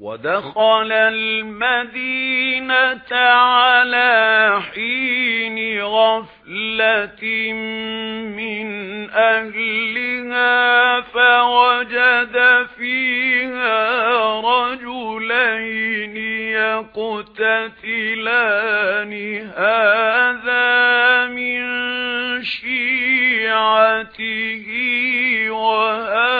وَدَخَلَ الْمَدِينَةَ عَلَى حِينِ غَفْلَةٍ مِنْ أَهْلِهَا فَوَجَدَ فِيهَا رَجُلَيْنِ يَقْتَتِلَانِ. هَذَا مِنْ شِيعَتِهِ وَهَذَا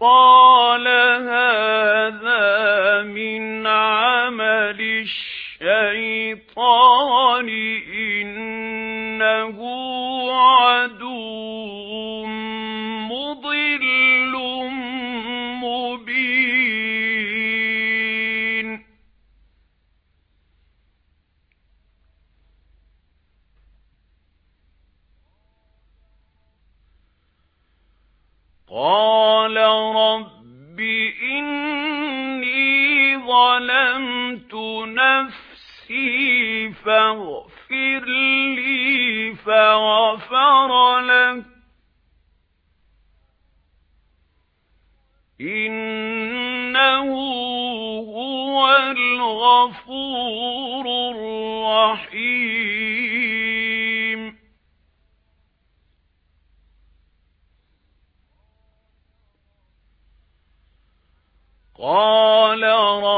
قَالَ هَذَا مِنْ عَمَلِ الشَّيْطَانِ إِنَّهُ عَدُوٌّ مُضِلٌّ مُبِينٌ. قَالَ فَاغْفِرْ لِي فَغَفَرَ لَهُ إِنَّهُ هُوَ الْغَفُورُ الرَّحِيمُ. قَالَ رَبِّ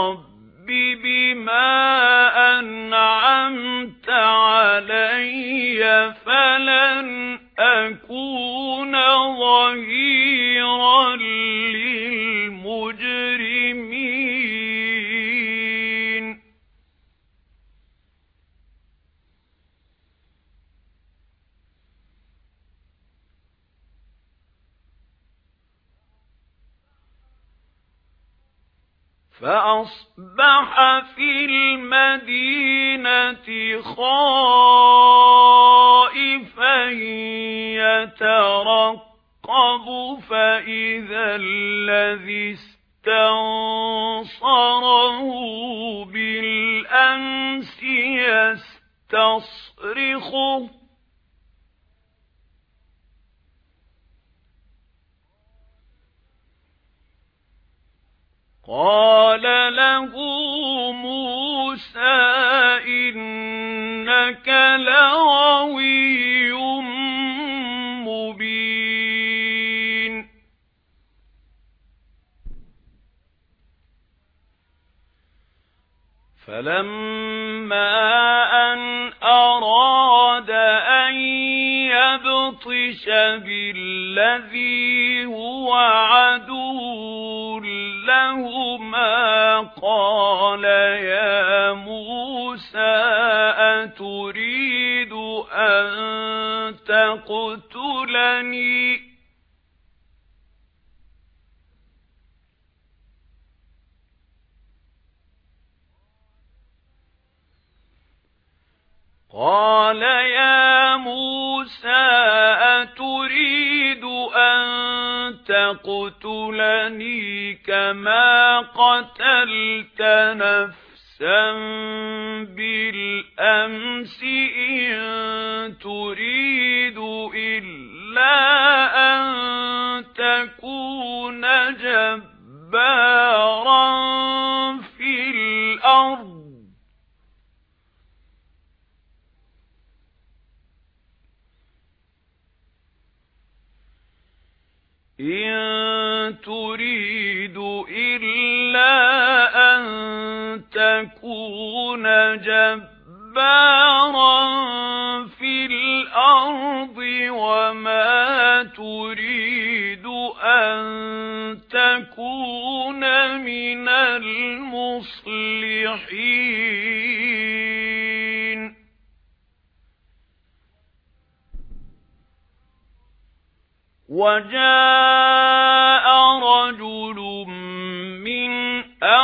فَأَصْبَحَ فِي الْمَدِينَةِ خَائِفًا يَتَرَقَّبُ فَإِذَا الَّذِي اسْتَنصَرَهُ بِالْأَمْسِ يَسْتَصْرِخُهُ. قَالَ لَغَوِيٌّ مُبِينٌ. فَلَمَّا أَنْ أَرَادَ أَنْ يَبْطِشَ بِالَّذِي هُوَ عَدُوٌّ لَهُمَا أَتُرِيدُ أَن تَقْتُلَنِي؟ قَالَ يَا مُوسَى أَتُرِيدُ أَن تَقْتُلَنِي كَمَا قَتَلْتَ بَأْسًا بِالْأَمْسِ إِن تُرِيدُ إِلَّا أَن تَكُونَ جَبَّارًا فِي الْأَرْضِ. إِن تُرِيدُ إِلَّا تكون جبارا في الأرض وما تريد أن تكون من المصلحين. وجاء